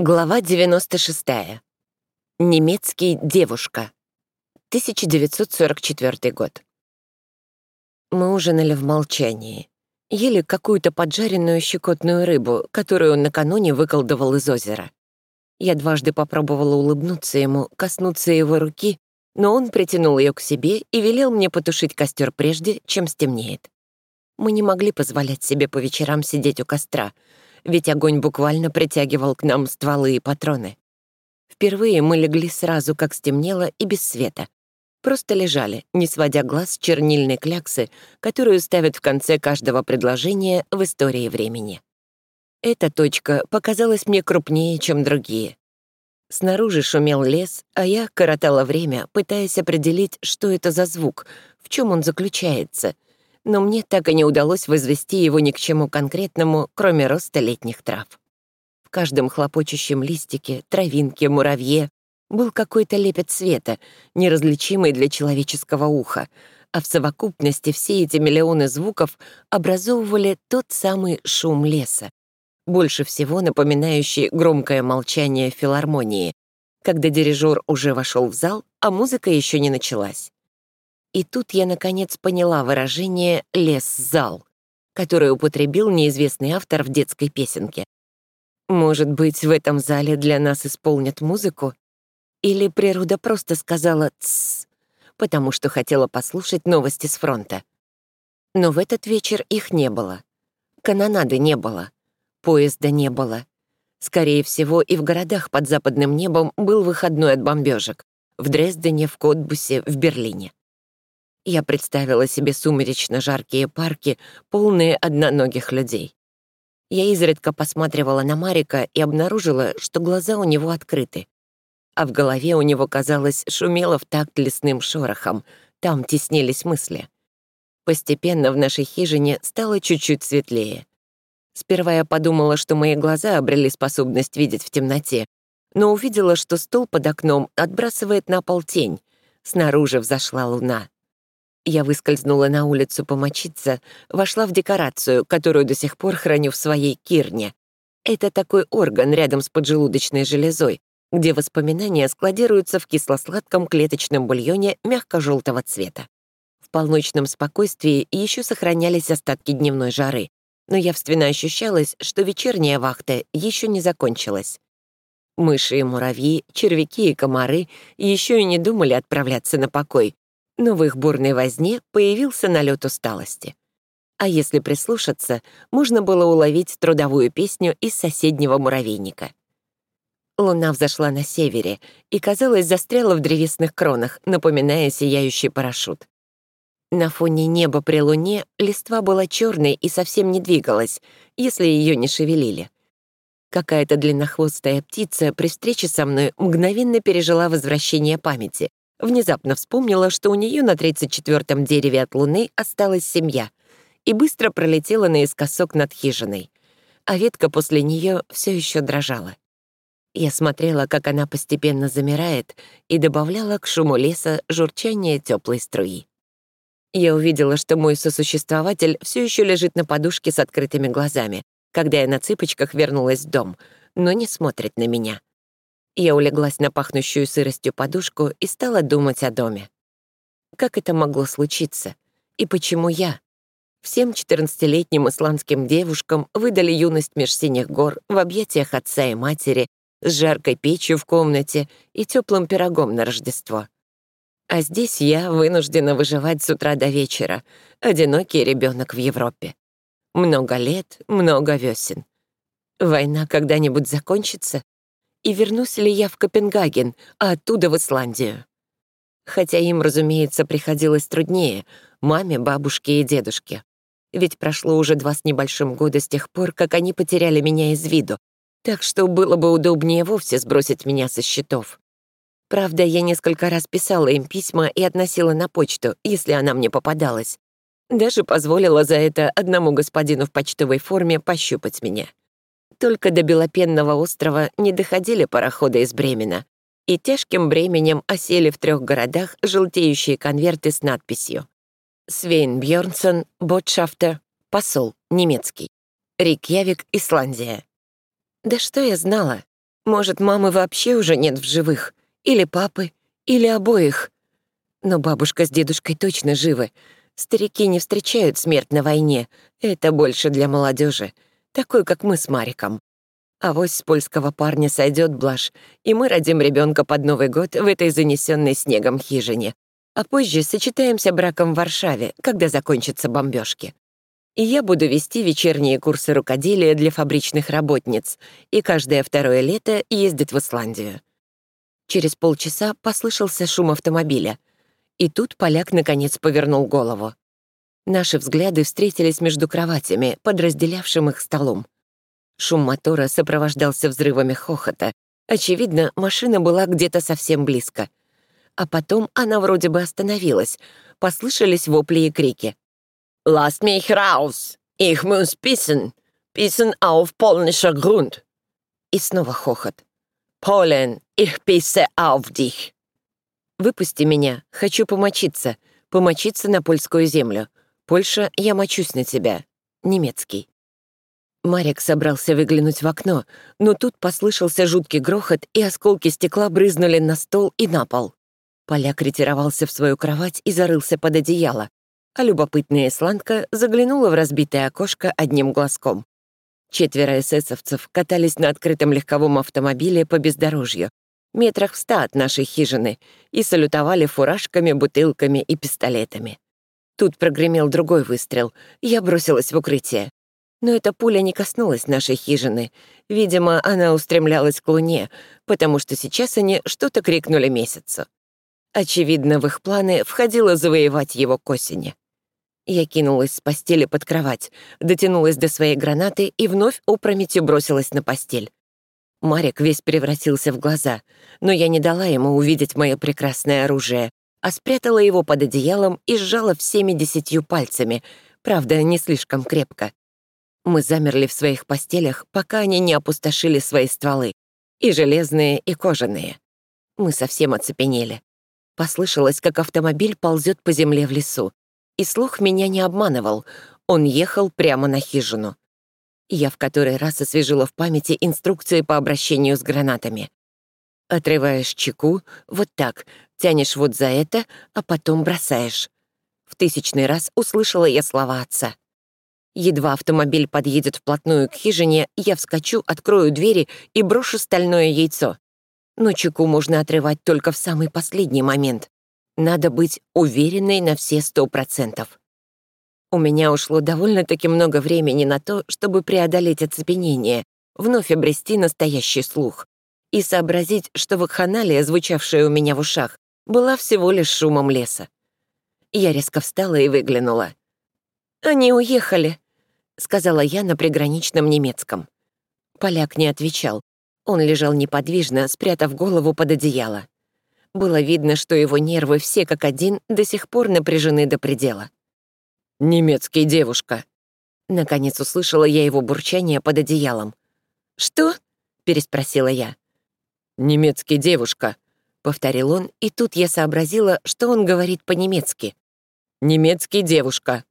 Глава 96. Немецкий девушка. 1944 год. Мы ужинали в молчании. Ели какую-то поджаренную щекотную рыбу, которую он накануне выколдовал из озера. Я дважды попробовала улыбнуться ему, коснуться его руки, но он притянул ее к себе и велел мне потушить костер прежде, чем стемнеет. Мы не могли позволять себе по вечерам сидеть у костра — ведь огонь буквально притягивал к нам стволы и патроны. Впервые мы легли сразу, как стемнело, и без света. Просто лежали, не сводя глаз с чернильной кляксы, которую ставят в конце каждого предложения в истории времени. Эта точка показалась мне крупнее, чем другие. Снаружи шумел лес, а я коротала время, пытаясь определить, что это за звук, в чем он заключается — но мне так и не удалось возвести его ни к чему конкретному, кроме роста летних трав. В каждом хлопочущем листике, травинке, муравье был какой-то лепет света, неразличимый для человеческого уха, а в совокупности все эти миллионы звуков образовывали тот самый шум леса, больше всего напоминающий громкое молчание филармонии, когда дирижер уже вошел в зал, а музыка еще не началась. И тут я, наконец, поняла выражение «лес-зал», которое употребил неизвестный автор в детской песенке. Может быть, в этом зале для нас исполнят музыку? Или природа просто сказала «тссс», потому что хотела послушать новости с фронта? Но в этот вечер их не было. Канонады не было. Поезда не было. Скорее всего, и в городах под западным небом был выходной от бомбежек. В Дрездене, в Котбусе, в Берлине. Я представила себе сумеречно жаркие парки, полные одноногих людей. Я изредка посматривала на Марика и обнаружила, что глаза у него открыты. А в голове у него, казалось, шумело в такт лесным шорохом, там теснились мысли. Постепенно в нашей хижине стало чуть-чуть светлее. Сперва я подумала, что мои глаза обрели способность видеть в темноте, но увидела, что стол под окном отбрасывает на пол тень. Снаружи взошла луна. Я выскользнула на улицу помочиться, вошла в декорацию, которую до сих пор храню в своей кирне. Это такой орган рядом с поджелудочной железой, где воспоминания складируются в кисло-сладком клеточном бульоне мягко-желтого цвета. В полночном спокойствии еще сохранялись остатки дневной жары, но явственно ощущалось, что вечерняя вахта еще не закончилась. Мыши и муравьи, червяки и комары еще и не думали отправляться на покой, но в их бурной возне появился налет усталости. А если прислушаться, можно было уловить трудовую песню из соседнего муравейника. Луна взошла на севере и, казалось, застряла в древесных кронах, напоминая сияющий парашют. На фоне неба при луне листва была черной и совсем не двигалась, если ее не шевелили. Какая-то длиннохвостая птица при встрече со мной мгновенно пережила возвращение памяти, Внезапно вспомнила, что у нее на 34-м дереве от луны осталась семья, и быстро пролетела наискосок над хижиной. А ветка после нее все еще дрожала. Я смотрела, как она постепенно замирает, и добавляла к шуму леса журчание теплой струи. Я увидела, что мой сосуществователь все еще лежит на подушке с открытыми глазами, когда я на цыпочках вернулась в дом, но не смотрит на меня. Я улеглась на пахнущую сыростью подушку и стала думать о доме. Как это могло случиться? И почему я? Всем 14-летним исландским девушкам выдали юность меж синих гор в объятиях отца и матери, с жаркой печью в комнате и теплым пирогом на Рождество. А здесь я вынуждена выживать с утра до вечера, одинокий ребенок в Европе. Много лет, много весен. Война когда-нибудь закончится? И вернусь ли я в Копенгаген, а оттуда в Исландию. Хотя им, разумеется, приходилось труднее — маме, бабушке и дедушке. Ведь прошло уже два с небольшим года с тех пор, как они потеряли меня из виду, так что было бы удобнее вовсе сбросить меня со счетов. Правда, я несколько раз писала им письма и относила на почту, если она мне попадалась. Даже позволила за это одному господину в почтовой форме пощупать меня. Только до Белопенного острова не доходили пароходы из Бремена, и тяжким бременем осели в трех городах желтеющие конверты с надписью «Свейн Бьорнсон, Ботшафтер, посол, немецкий, Рикьявик, Исландия». Да что я знала? Может, мамы вообще уже нет в живых, или папы, или обоих. Но бабушка с дедушкой точно живы. Старики не встречают смерть на войне. Это больше для молодежи, такой, как мы с Мариком. А вось с польского парня сойдет блажь, и мы родим ребенка под Новый год в этой занесенной снегом хижине. А позже сочетаемся браком в Варшаве, когда закончатся бомбежки. И я буду вести вечерние курсы рукоделия для фабричных работниц, и каждое второе лето ездить в Исландию. Через полчаса послышался шум автомобиля. И тут поляк наконец повернул голову. Наши взгляды встретились между кроватями, подразделявшим их столом. Шум мотора сопровождался взрывами хохота. Очевидно, машина была где-то совсем близко. А потом она вроде бы остановилась. Послышались вопли и крики. «Lass mich raus! Ich muss pissen! Pissen auf polnischer Grund!» И снова хохот. «Полен, ich pisse auf dich!» «Выпусти меня, хочу помочиться, помочиться на польскую землю. Польша, я мочусь на тебя. Немецкий». Марик собрался выглянуть в окно, но тут послышался жуткий грохот, и осколки стекла брызнули на стол и на пол. Поляк ретировался в свою кровать и зарылся под одеяло, а любопытная исландка заглянула в разбитое окошко одним глазком. Четверо эсэсовцев катались на открытом легковом автомобиле по бездорожью, метрах в ста от нашей хижины, и салютовали фуражками, бутылками и пистолетами. Тут прогремел другой выстрел, я бросилась в укрытие. Но эта пуля не коснулась нашей хижины. Видимо, она устремлялась к Луне, потому что сейчас они что-то крикнули месяцу. Очевидно, в их планы входило завоевать его к осени. Я кинулась с постели под кровать, дотянулась до своей гранаты и вновь опрометью бросилась на постель. Марик весь превратился в глаза, но я не дала ему увидеть мое прекрасное оружие, а спрятала его под одеялом и сжала всеми десятью пальцами, правда, не слишком крепко. Мы замерли в своих постелях, пока они не опустошили свои стволы, и железные, и кожаные. Мы совсем оцепенели. Послышалось, как автомобиль ползет по земле в лесу. И слух меня не обманывал. Он ехал прямо на хижину. Я в который раз освежила в памяти инструкции по обращению с гранатами. Отрываешь чеку, вот так, тянешь вот за это, а потом бросаешь. В тысячный раз услышала я слова отца. Едва автомобиль подъедет вплотную к хижине, я вскочу, открою двери и брошу стальное яйцо. Но чеку можно отрывать только в самый последний момент. Надо быть уверенной на все сто процентов. У меня ушло довольно-таки много времени на то, чтобы преодолеть оцепенение, вновь обрести настоящий слух и сообразить, что вакханалия, звучавшая у меня в ушах, была всего лишь шумом леса. Я резко встала и выглянула. «Они уехали», — сказала я на приграничном немецком. Поляк не отвечал. Он лежал неподвижно, спрятав голову под одеяло. Было видно, что его нервы все как один до сих пор напряжены до предела. «Немецкий девушка!» Наконец услышала я его бурчание под одеялом. «Что?» — переспросила я. «Немецкий девушка», — повторил он, и тут я сообразила, что он говорит по-немецки. «Немецкий девушка»,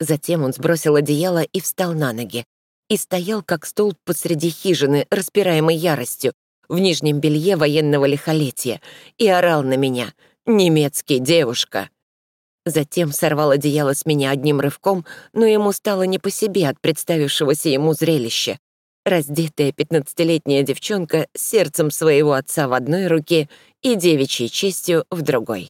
Затем он сбросил одеяло и встал на ноги. И стоял, как столб посреди хижины, распираемой яростью, в нижнем белье военного лихолетия, и орал на меня «Немецкий девушка!». Затем сорвал одеяло с меня одним рывком, но ему стало не по себе от представившегося ему зрелища. Раздетая пятнадцатилетняя девчонка с сердцем своего отца в одной руке и девичьей честью в другой.